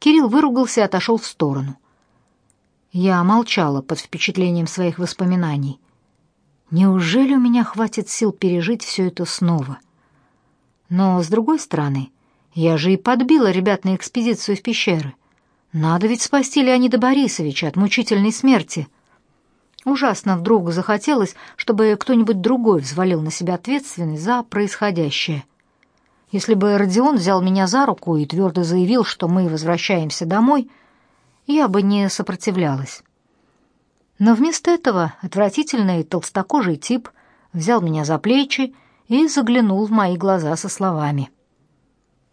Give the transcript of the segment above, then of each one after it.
Кирилл выругался и отошел в сторону. Я молчала под впечатлением своих воспоминаний. Неужели у меня хватит сил пережить все это снова? Но, с другой стороны, я же и подбила ребят на экспедицию в пещеры. Надо ведь спасти Леонида Борисовича от мучительной смерти. Ужасно вдруг захотелось, чтобы кто-нибудь другой взвалил на себя ответственность за происходящее. Если бы Родион взял меня за руку и твердо заявил, что мы возвращаемся домой, я бы не сопротивлялась. Но вместо этого отвратительный толстокожий тип взял меня за плечи и заглянул в мои глаза со словами.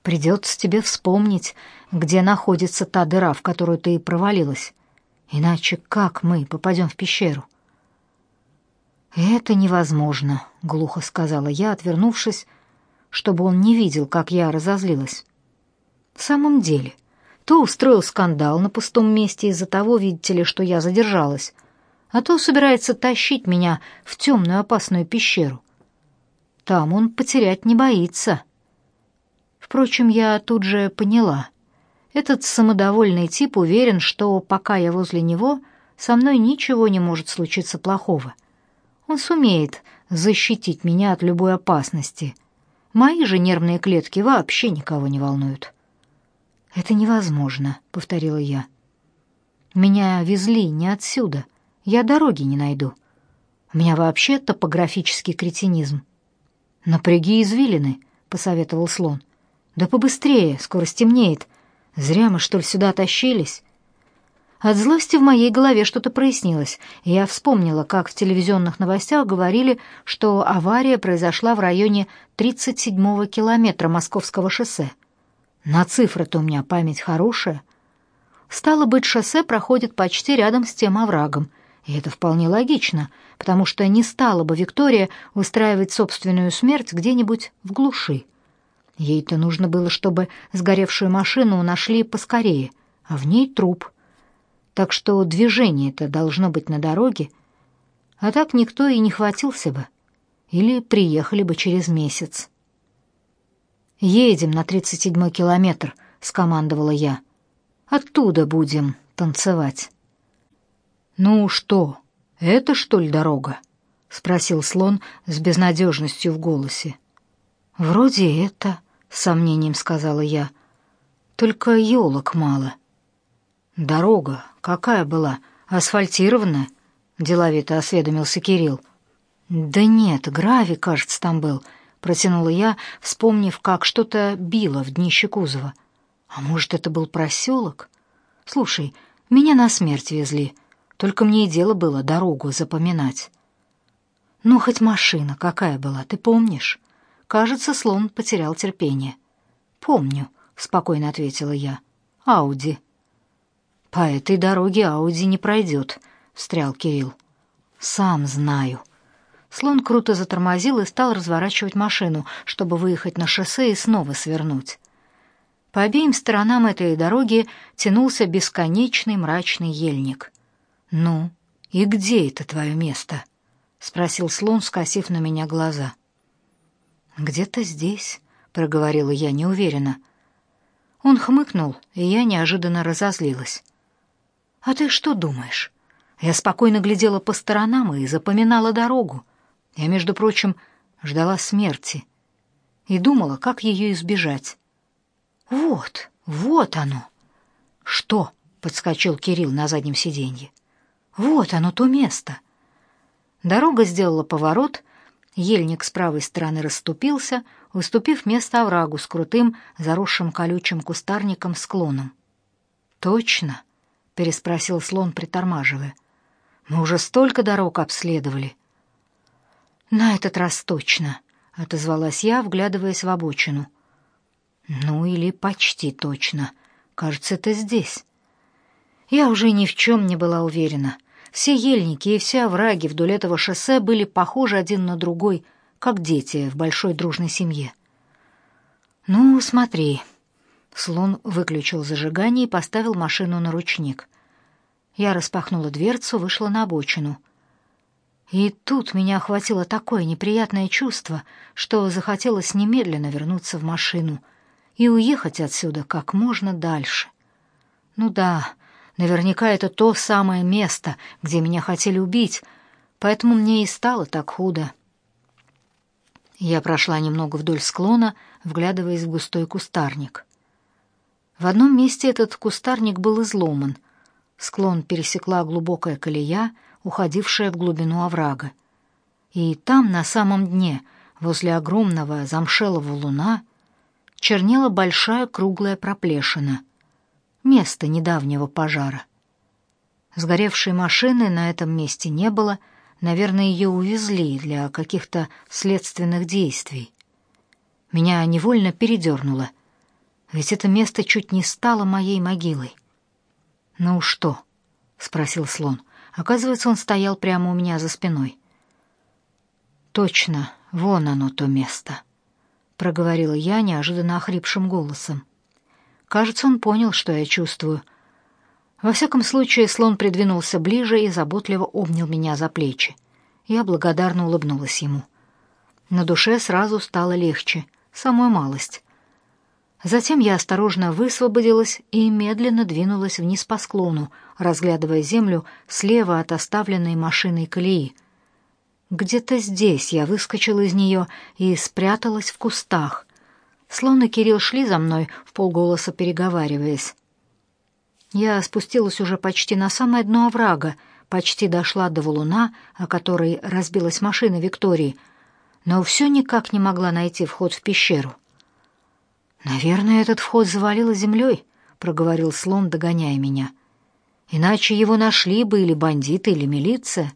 «Придется тебе вспомнить, где находится та дыра, в которую ты провалилась. Иначе как мы попадем в пещеру?» «Это невозможно», — глухо сказала я, отвернувшись, чтобы он не видел, как я разозлилась. В самом деле, то устроил скандал на пустом месте из-за того, видите ли, что я задержалась, а то собирается тащить меня в темную опасную пещеру. Там он потерять не боится. Впрочем, я тут же поняла. Этот самодовольный тип уверен, что пока я возле него, со мной ничего не может случиться плохого. Он сумеет защитить меня от любой опасности — Мои же нервные клетки вообще никого не волнуют. Это невозможно, повторила я. Меня везли не отсюда. Я дороги не найду. У меня вообще топографический кретинизм. Напряги извилины, посоветовал слон. Да побыстрее, скоро стемнеет. Зря мы что ли сюда тащились. От злости в моей голове что-то прояснилось, я вспомнила, как в телевизионных новостях говорили, что авария произошла в районе 37-го километра Московского шоссе. На цифры-то у меня память хорошая. Стало быть, шоссе проходит почти рядом с тем оврагом, и это вполне логично, потому что не стала бы Виктория устраивать собственную смерть где-нибудь в глуши. Ей-то нужно было, чтобы сгоревшую машину нашли поскорее, а в ней труп — так что движение-то должно быть на дороге, а так никто и не хватился бы, или приехали бы через месяц. «Едем на тридцать седьмой километр», — скомандовала я. «Оттуда будем танцевать». «Ну что, это что ли дорога?» — спросил слон с безнадежностью в голосе. «Вроде это», — с сомнением сказала я. «Только елок мало». «Дорога какая была? Асфальтированная?» — деловито осведомился Кирилл. «Да нет, гравий, кажется, там был», — протянула я, вспомнив, как что-то било в днище кузова. «А может, это был проселок? Слушай, меня на смерть везли, только мне и дело было дорогу запоминать». «Ну, хоть машина какая была, ты помнишь?» Кажется, слон потерял терпение. «Помню», — спокойно ответила я. «Ауди». «По этой дороге Ауди не пройдет», — встрял Кирилл. «Сам знаю». Слон круто затормозил и стал разворачивать машину, чтобы выехать на шоссе и снова свернуть. По обеим сторонам этой дороги тянулся бесконечный мрачный ельник. «Ну, и где это твое место?» — спросил слон, скосив на меня глаза. «Где-то здесь», — проговорила я неуверенно. Он хмыкнул, и я неожиданно разозлилась. А ты что думаешь? Я спокойно глядела по сторонам и запоминала дорогу. Я, между прочим, ждала смерти и думала, как ее избежать. Вот, вот оно. Что? подскочил Кирилл на заднем сиденье. Вот оно то место. Дорога сделала поворот, ельник с правой стороны расступился, уступив место оврагу с крутым, заросшим колючим кустарником склоном. Точно, переспросил слон, притормаживая. Мы уже столько дорог обследовали. На этот раз точно, отозвалась я, вглядываясь в обочину. Ну или почти точно. Кажется, это здесь. Я уже ни в чем не была уверена. Все ельники и все овраги вдоль этого шоссе были похожи один на другой, как дети в большой дружной семье. Ну, смотри, Слон выключил зажигание и поставил машину на ручник. Я распахнула дверцу, вышла на обочину. И тут меня охватило такое неприятное чувство, что захотелось немедленно вернуться в машину и уехать отсюда как можно дальше. Ну да, наверняка это то самое место, где меня хотели убить, поэтому мне и стало так худо. Я прошла немного вдоль склона, вглядываясь в густой кустарник. В одном месте этот кустарник был изломан. Склон пересекла глубокая колея, уходившая в глубину оврага. И там, на самом дне, возле огромного замшелого луна, чернела большая круглая проплешина. Место недавнего пожара. Сгоревшей машины на этом месте не было — Наверное, ее увезли для каких-то следственных действий. Меня невольно передернуло, ведь это место чуть не стало моей могилой. «Ну что?» — спросил слон. Оказывается, он стоял прямо у меня за спиной. «Точно, вон оно, то место», — проговорила я неожиданно охрипшим голосом. Кажется, он понял, что я чувствую — во всяком случае, слон придвинулся ближе и заботливо обнял меня за плечи. Я благодарно улыбнулась ему. На душе сразу стало легче, самую малость. Затем я осторожно высвободилась и медленно двинулась вниз по склону, разглядывая землю слева от оставленной машиной колеи. Где-то здесь я выскочила из нее и спряталась в кустах. Слон и Кирилл шли за мной, в полголоса переговариваясь. Я спустилась уже почти на самое дно оврага, почти дошла до валуна, о которой разбилась машина Виктории, но все никак не могла найти вход в пещеру. «Наверное, этот вход завалило землей», — проговорил слон, догоняя меня. «Иначе его нашли бы или бандиты, или милиция».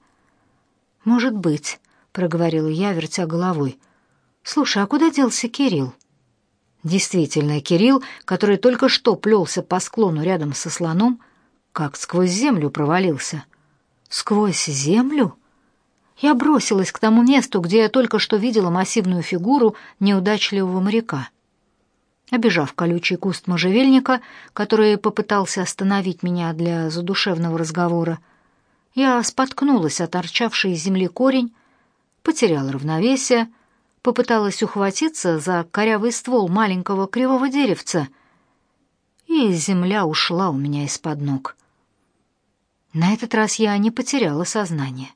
«Может быть», — проговорила я, вертя головой. «Слушай, а куда делся Кирилл?» Действительно, Кирилл, который только что плелся по склону рядом со слоном, как сквозь землю провалился. Сквозь землю? Я бросилась к тому месту, где я только что видела массивную фигуру неудачливого моряка. Обежав колючий куст можжевельника, который попытался остановить меня для задушевного разговора, я споткнулась о торчавший из земли корень, потеряла равновесие, попыталась ухватиться за корявый ствол маленького кривого деревца, и земля ушла у меня из-под ног. На этот раз я не потеряла сознание.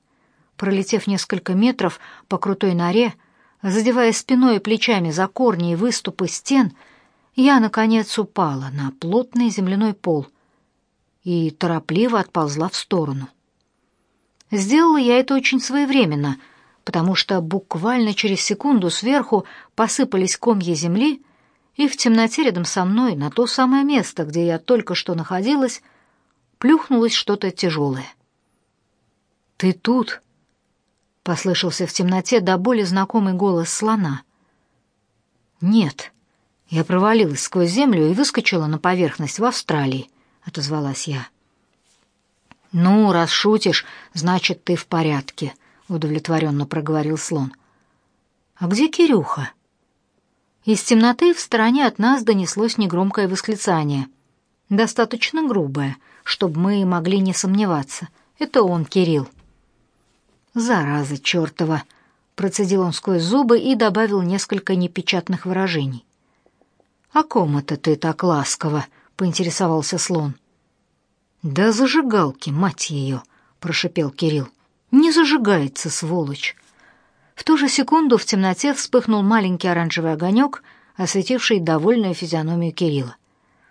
Пролетев несколько метров по крутой норе, задевая спиной и плечами за корни и выступы стен, я, наконец, упала на плотный земляной пол и торопливо отползла в сторону. Сделала я это очень своевременно — потому что буквально через секунду сверху посыпались комья земли, и в темноте рядом со мной, на то самое место, где я только что находилась, плюхнулось что-то тяжелое. «Ты тут?» — послышался в темноте до боли знакомый голос слона. «Нет». Я провалилась сквозь землю и выскочила на поверхность в Австралии, — отозвалась я. «Ну, раз шутишь, значит, ты в порядке», — удовлетворенно проговорил слон. «А где Кирюха?» Из темноты в стороне от нас донеслось негромкое восклицание. Достаточно грубое, чтобы мы могли не сомневаться. Это он, Кирилл. «Зараза чертова!» — процедил он сквозь зубы и добавил несколько непечатных выражений. «О ком это ты так ласково?» — поинтересовался слон. «Да зажигалки, мать ее!» — прошипел Кирилл. Не зажигается, сволочь. В ту же секунду в темноте вспыхнул маленький оранжевый огонек, осветивший довольную физиономию Кирилла.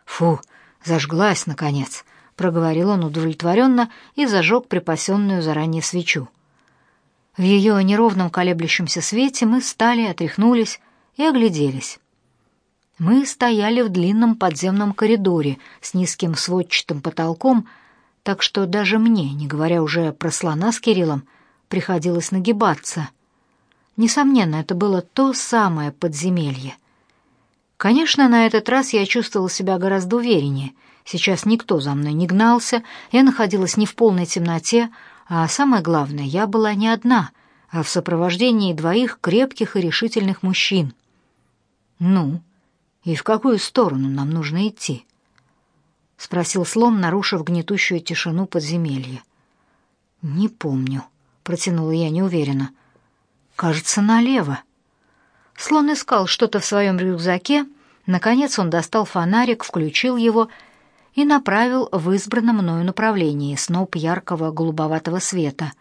«Фу, зажглась, наконец», — проговорил он удовлетворенно и зажег припасенную заранее свечу. В ее неровном колеблющемся свете мы встали, отряхнулись и огляделись. Мы стояли в длинном подземном коридоре с низким сводчатым потолком, так что даже мне, не говоря уже про слона с Кириллом, приходилось нагибаться. Несомненно, это было то самое подземелье. Конечно, на этот раз я чувствовала себя гораздо увереннее. Сейчас никто за мной не гнался, я находилась не в полной темноте, а самое главное, я была не одна, а в сопровождении двоих крепких и решительных мужчин. Ну, и в какую сторону нам нужно идти? — спросил слон, нарушив гнетущую тишину подземелья. «Не помню», — протянула я неуверенно. «Кажется, налево». Слон искал что-то в своем рюкзаке. Наконец он достал фонарик, включил его и направил в избранном мною направлении сноп яркого голубоватого света.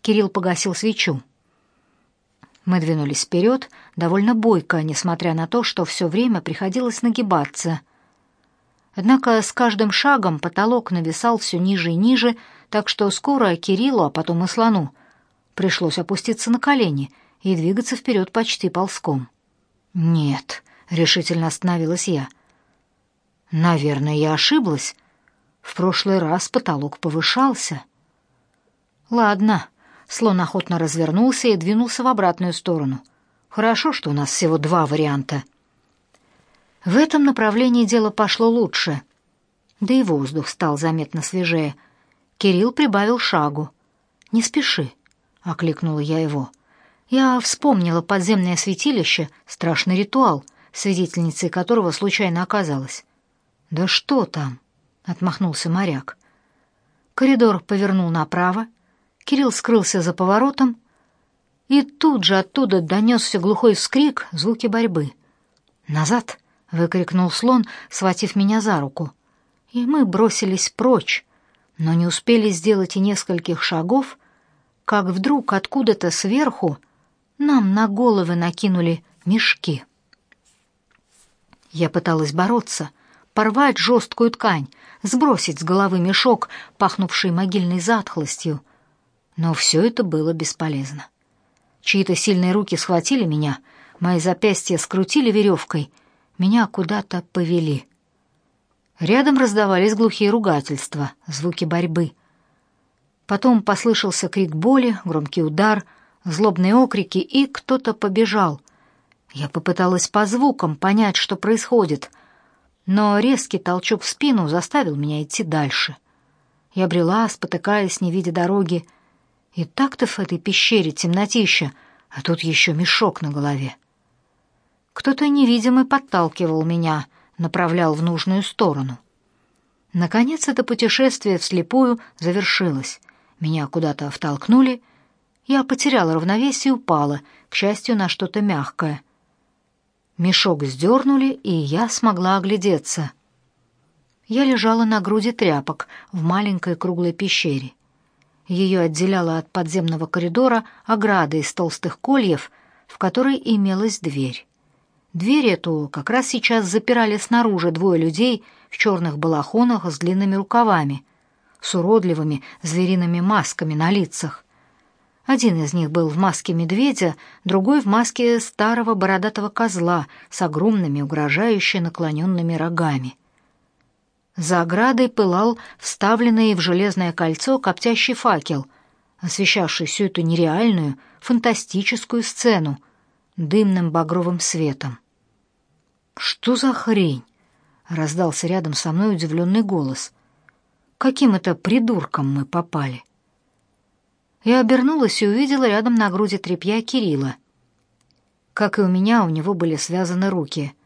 Кирилл погасил свечу. Мы двинулись вперед, довольно бойко, несмотря на то, что все время приходилось нагибаться. Однако с каждым шагом потолок нависал все ниже и ниже, так что скоро Кириллу, а потом и слону, пришлось опуститься на колени и двигаться вперед почти ползком. «Нет», — решительно остановилась я. «Наверное, я ошиблась. В прошлый раз потолок повышался». «Ладно», Слон охотно развернулся и двинулся в обратную сторону. Хорошо, что у нас всего два варианта. В этом направлении дело пошло лучше. Да и воздух стал заметно свежее. Кирилл прибавил шагу. «Не спеши», — окликнула я его. Я вспомнила подземное святилище, страшный ритуал, свидетельницей которого случайно оказалась. «Да что там?» — отмахнулся моряк. Коридор повернул направо, Кирилл скрылся за поворотом, и тут же оттуда донесся глухой вскрик, звуки борьбы. «Назад!» — выкрикнул слон, схватив меня за руку. И мы бросились прочь, но не успели сделать и нескольких шагов, как вдруг откуда-то сверху нам на головы накинули мешки. Я пыталась бороться, порвать жесткую ткань, сбросить с головы мешок, пахнувший могильной затхлостью, но все это было бесполезно. Чьи-то сильные руки схватили меня, мои запястья скрутили веревкой, меня куда-то повели. Рядом раздавались глухие ругательства, звуки борьбы. Потом послышался крик боли, громкий удар, злобные окрики, и кто-то побежал. Я попыталась по звукам понять, что происходит, но резкий толчок в спину заставил меня идти дальше. Я брела, спотыкаясь, не видя дороги, и так-то в этой пещере темнотища, а тут еще мешок на голове. Кто-то невидимый подталкивал меня, направлял в нужную сторону. Наконец это путешествие вслепую завершилось. Меня куда-то втолкнули, я потеряла равновесие и упала, к счастью, на что-то мягкое. Мешок сдернули, и я смогла оглядеться. Я лежала на груди тряпок в маленькой круглой пещере. Ее отделяла от подземного коридора ограда из толстых кольев, в которой имелась дверь. Дверь эту как раз сейчас запирали снаружи двое людей в черных балахонах с длинными рукавами, с уродливыми звериными масками на лицах. Один из них был в маске медведя, другой в маске старого бородатого козла с огромными угрожающе наклоненными рогами. За оградой пылал вставленный в железное кольцо коптящий факел, освещавший всю эту нереальную, фантастическую сцену дымным багровым светом. «Что за хрень?» — раздался рядом со мной удивленный голос. «Каким это придурком мы попали?» Я обернулась и увидела рядом на груди тряпья Кирилла. Как и у меня, у него были связаны руки —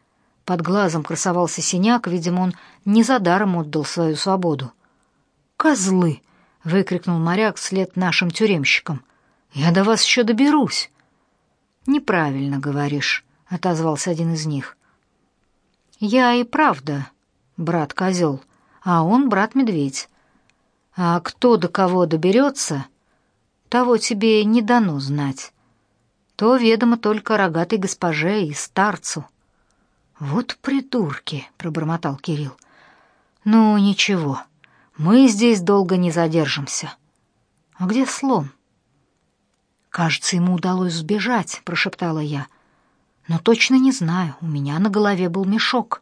под глазом красовался синяк, видимо, он не за даром отдал свою свободу. «Козлы!» — выкрикнул моряк вслед нашим тюремщикам. «Я до вас еще доберусь!» «Неправильно говоришь», — отозвался один из них. «Я и правда брат-козел, а он брат-медведь. А кто до кого доберется, того тебе не дано знать. То ведомо только рогатой госпоже и старцу». «Вот придурки!» — пробормотал Кирилл. «Ну, ничего, мы здесь долго не задержимся. А где слон?» «Кажется, ему удалось сбежать», — прошептала я. «Но точно не знаю, у меня на голове был мешок».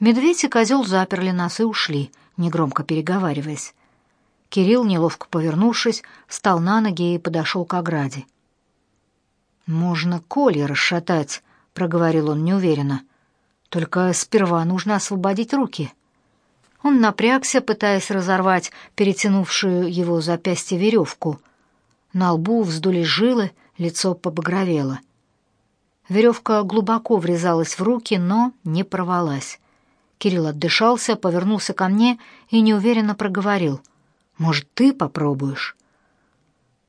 Медведь и козел заперли нас и ушли, негромко переговариваясь. Кирилл, неловко повернувшись, встал на ноги и подошел к ограде. «Можно колья расшатать», проговорил он неуверенно. Только сперва нужно освободить руки. Он напрягся, пытаясь разорвать перетянувшую его запястье веревку. На лбу вздулись жилы, лицо побагровело. Веревка глубоко врезалась в руки, но не порвалась. Кирилл отдышался, повернулся ко мне и неуверенно проговорил: "Может, ты попробуешь?"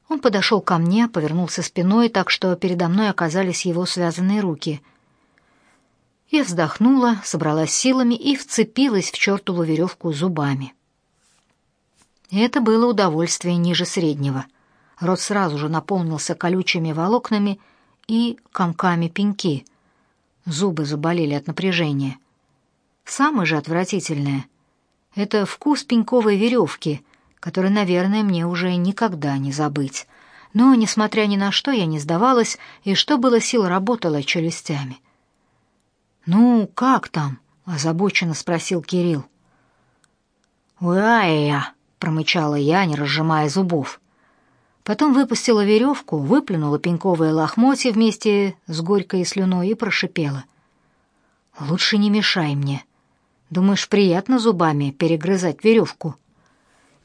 Он подошел ко мне, повернулся спиной, так что передо мной оказались его связанные руки. Я вздохнула, собралась силами и вцепилась в чертову веревку зубами. Это было удовольствие ниже среднего. Рот сразу же наполнился колючими волокнами и комками пеньки. Зубы заболели от напряжения. Самое же отвратительное — это вкус пеньковой веревки, который, наверное, мне уже никогда не забыть. Но, несмотря ни на что, я не сдавалась, и что было сил, работала челюстями. «Ну, как там?» — озабоченно спросил Кирилл. «Уа-я!» — промычала я, не разжимая зубов. Потом выпустила веревку, выплюнула пеньковые лохмотья вместе с горькой слюной и прошипела. «Лучше не мешай мне. Думаешь, приятно зубами перегрызать веревку?»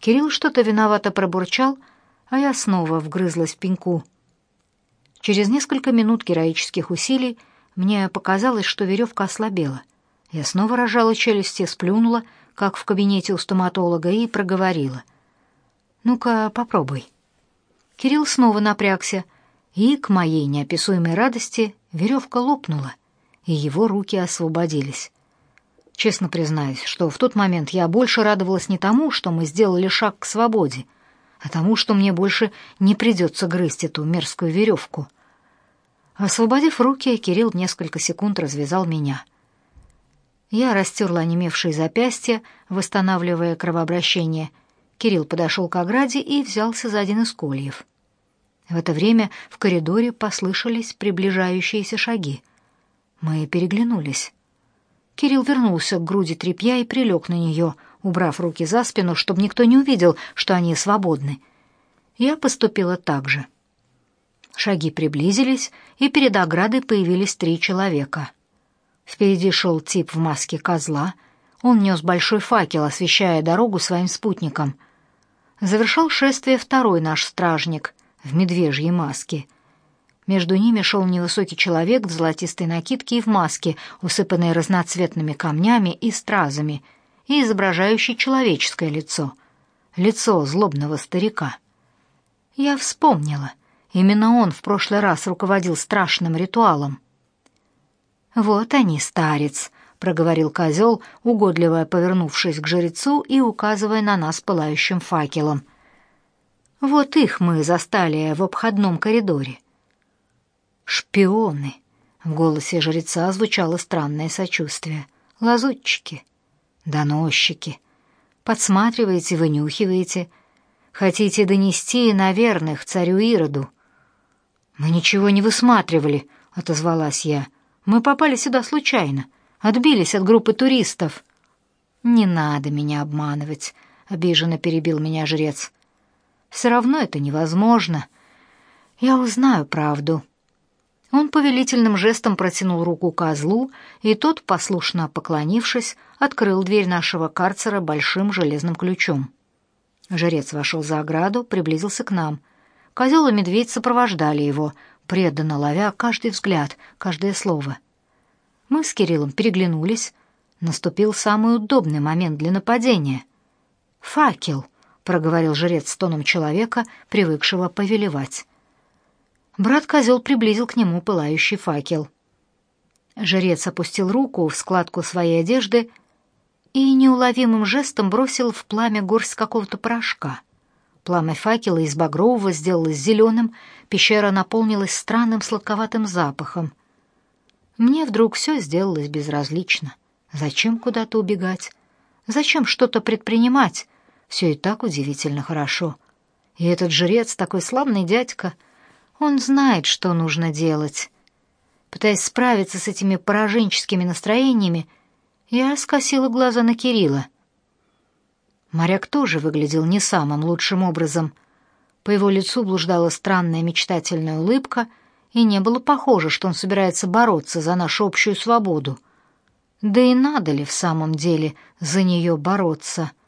Кирилл что-то виновато пробурчал, а я снова вгрызлась в пеньку. Через несколько минут героических усилий мне показалось, что веревка ослабела. Я снова рожала челюсти, сплюнула, как в кабинете у стоматолога, и проговорила. «Ну-ка, попробуй». Кирилл снова напрягся, и, к моей неописуемой радости, веревка лопнула, и его руки освободились. Честно признаюсь, что в тот момент я больше радовалась не тому, что мы сделали шаг к свободе, а тому, что мне больше не придется грызть эту мерзкую веревку — Освободив руки, Кирилл несколько секунд развязал меня. Я растерла онемевшие запястья, восстанавливая кровообращение. Кирилл подошел к ограде и взялся за один из кольев. В это время в коридоре послышались приближающиеся шаги. Мы переглянулись. Кирилл вернулся к груди тряпья и прилег на нее, убрав руки за спину, чтобы никто не увидел, что они свободны. Я поступила так же. Шаги приблизились, и перед оградой появились три человека. Впереди шел тип в маске козла. Он нес большой факел, освещая дорогу своим спутникам. Завершал шествие второй наш стражник в медвежьей маске. Между ними шел невысокий человек в золотистой накидке и в маске, усыпанной разноцветными камнями и стразами, и изображающий человеческое лицо. Лицо злобного старика. Я вспомнила — Именно он в прошлый раз руководил страшным ритуалом. «Вот они, старец», — проговорил козел, угодливо повернувшись к жрецу и указывая на нас пылающим факелом. «Вот их мы застали в обходном коридоре». «Шпионы», — в голосе жреца звучало странное сочувствие. «Лазутчики, доносчики. Подсматриваете, вынюхиваете. Хотите донести на верных царю Ироду». «Мы ничего не высматривали», — отозвалась я. «Мы попали сюда случайно, отбились от группы туристов». «Не надо меня обманывать», — обиженно перебил меня жрец. «Все равно это невозможно. Я узнаю правду». Он повелительным жестом протянул руку козлу, и тот, послушно поклонившись, открыл дверь нашего карцера большим железным ключом. Жрец вошел за ограду, приблизился к нам — Козел и медведь сопровождали его, преданно ловя каждый взгляд, каждое слово. Мы с Кириллом переглянулись. Наступил самый удобный момент для нападения. «Факел», — проговорил жрец с тоном человека, привыкшего повелевать. Брат-козел приблизил к нему пылающий факел. Жрец опустил руку в складку своей одежды и неуловимым жестом бросил в пламя горсть какого-то порошка — Пламя факела из багрового сделалось зеленым, пещера наполнилась странным сладковатым запахом. Мне вдруг все сделалось безразлично. Зачем куда-то убегать? Зачем что-то предпринимать? Все и так удивительно хорошо. И этот жрец, такой славный дядька, он знает, что нужно делать. Пытаясь справиться с этими пораженческими настроениями, я скосила глаза на Кирилла. Моряк тоже выглядел не самым лучшим образом. По его лицу блуждала странная мечтательная улыбка, и не было похоже, что он собирается бороться за нашу общую свободу. Да и надо ли в самом деле за нее бороться —